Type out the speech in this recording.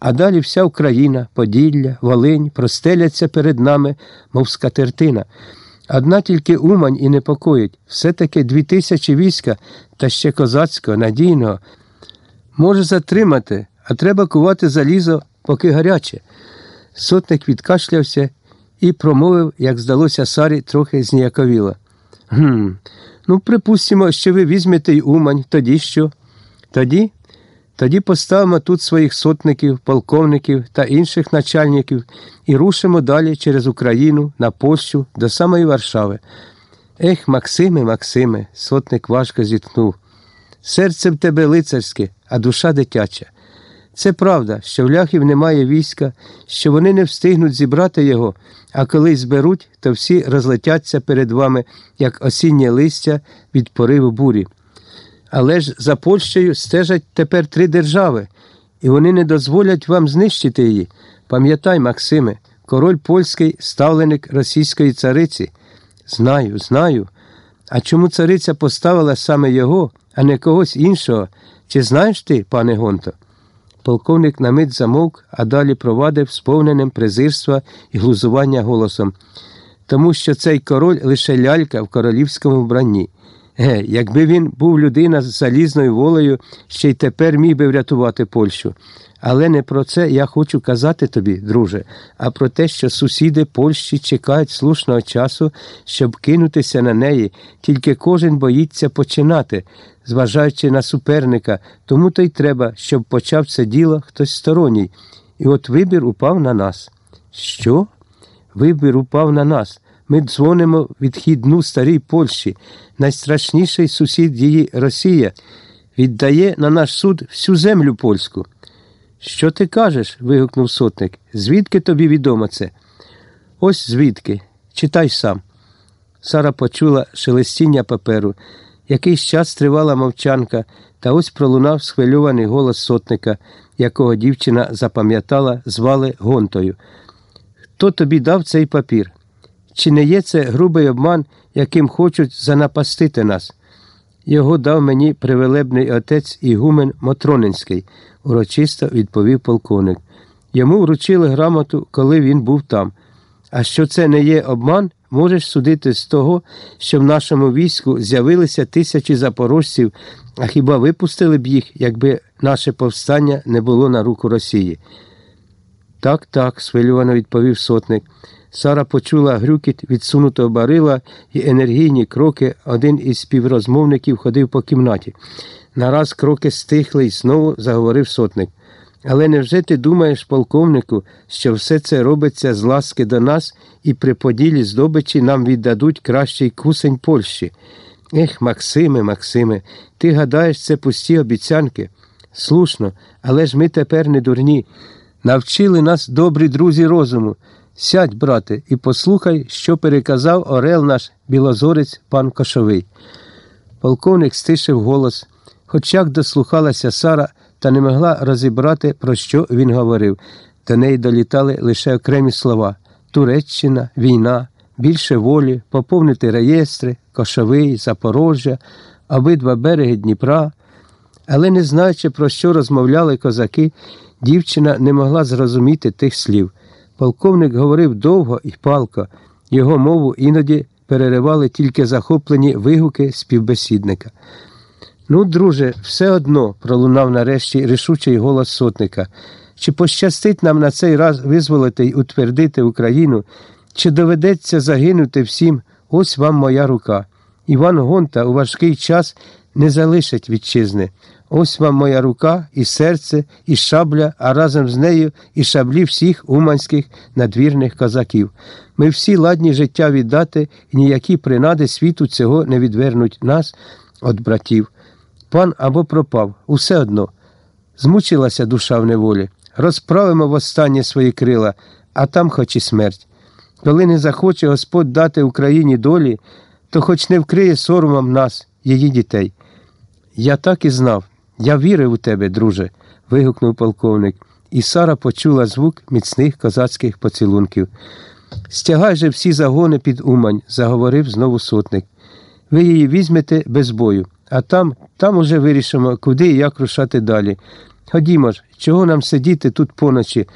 а далі вся Україна, Поділля, Волинь простеляться перед нами, мов скатертина. Одна тільки Умань і непокоїть, все-таки дві тисячі війська та ще козацького, надійного. Може затримати, а треба кувати залізо, поки гаряче. Сотник відкашлявся і промовив, як здалося Сарі, трохи зніяковіло. Гм, ну, припустимо, що ви візьмете й Умань, тоді що? Тоді? Тоді поставимо тут своїх сотників, полковників та інших начальників і рушимо далі через Україну на Польщу до самої Варшави. Ех, Максиме, Максиме, сотник важко зітхнув. Серце в тебе лицарське, а душа дитяча. Це правда, що в ляхів немає війська, що вони не встигнуть зібрати його, а коли зберуть, то всі розлетяться перед вами, як осіннє листя від пориву бурі. Але ж за Польщею стежать тепер три держави, і вони не дозволять вам знищити її. Пам'ятай, Максиме, король польський ставленик російської цариці. Знаю, знаю. А чому цариця поставила саме його, а не когось іншого? Чи знаєш ти, пане Гонто? Полковник на мить замовк, а далі провадив сповненим презирства і глузування голосом, тому що цей король лише лялька в королівському вбранні. Ге, якби він був людина з залізною волею, ще й тепер міг би врятувати Польщу. Але не про це я хочу казати тобі, друже, а про те, що сусіди Польщі чекають слушного часу, щоб кинутися на неї, тільки кожен боїться починати, зважаючи на суперника, тому то й треба, щоб почав це діло хтось сторонній. І от вибір упав на нас. Що? Вибір упав на нас. Ми дзвонимо відхідну старій Польщі, найстрашніший сусід її Росія, віддає на наш суд всю землю польську. Що ти кажеш? вигукнув сотник. Звідки тобі відомо це? Ось звідки. Читай сам. Сара почула шелестіння паперу. Якийсь час тривала мовчанка, та ось пролунав схвильований голос сотника, якого дівчина запам'ятала, звали Гонтою. Хто тобі дав цей папір? Чи не є це грубий обман, яким хочуть занапастити нас? Його дав мені привелебний отець Ігумен Мотронинський, урочисто відповів полковник. Йому вручили грамоту, коли він був там. А що це не є обман, можеш судити з того, що в нашому війську з'явилися тисячі запорожців, а хіба випустили б їх, якби наше повстання не було на руку Росії? Так, так, свильовано відповів сотник. Сара почула грюкіт відсунутого барила і енергійні кроки. Один із співрозмовників ходив по кімнаті. Нараз кроки стихли і знову заговорив сотник. Але невже ти думаєш, полковнику, що все це робиться з ласки до нас і при поділі здобичі нам віддадуть кращий кусень Польщі? Ех, Максиме, Максиме, ти гадаєш, це пусті обіцянки? Слушно, але ж ми тепер не дурні. Навчили нас добрі друзі розуму. Сядь, брате, і послухай, що переказав орел наш білозорець пан Кошовий. Полковник стишив голос, хоч як дослухалася Сара та не могла розібрати, про що він говорив. До неї долітали лише окремі слова Туреччина, війна, більше волі, поповнити реєстри, Кошовий, Запорожжя, обидва береги Дніпра. Але, не знаючи, про що розмовляли козаки, дівчина не могла зрозуміти тих слів. Полковник говорив довго і палко, його мову іноді переривали тільки захоплені вигуки співбесідника. Ну, друже, все одно, пролунав нарешті рішучий голос сотника. Чи пощастить нам на цей раз визволити й утвердити Україну, чи доведеться загинути всім, ось вам моя рука. Іван Гонта у важкий час не залишить вітчизни. Ось вам моя рука, і серце, і шабля, а разом з нею і шаблі всіх уманських надвірних козаків. Ми всі ладні життя віддати, і ніякі принади світу цього не відвернуть нас від братів. Пан або пропав, усе одно. Змучилася душа в неволі. Розправимо востаннє свої крила, а там хоч і смерть. Коли не захоче Господь дати Україні долі, то хоч не вкриє соромом нас, її дітей. Я так і знав. Я вірив у тебе, друже. вигукнув полковник, і Сара почула звук міцних козацьких поцілунків. Стягай же всі загони під Умань, заговорив знову сотник. Ви її візьмете без бою, а там, там уже вирішимо, куди і як рушати далі. Ходімо ж, чого нам сидіти тут поночі,